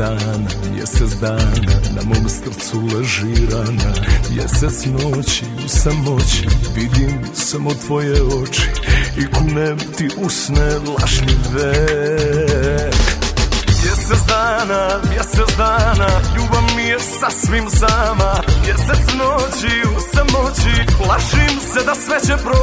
dana, mjesec dana Na mom srcu leži rana. Mjesec noći u samoći Vidim samo tvoje oči I kunem ti usne lažnive Mjesec dana, mjesec dana Ljubav mi je sasvim sama. Mjesec noći u samoći Plašim se da sve će proći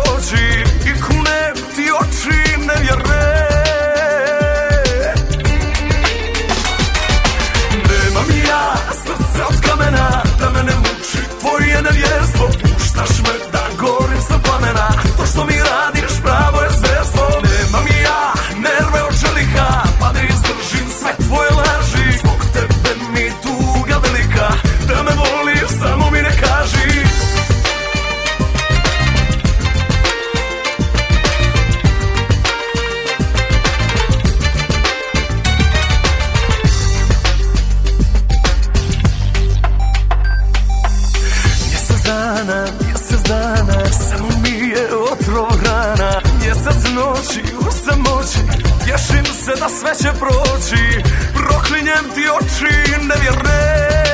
Mjesec noći u samoći Tješim se da sve će proći. Proklinjem ti oči nevjerne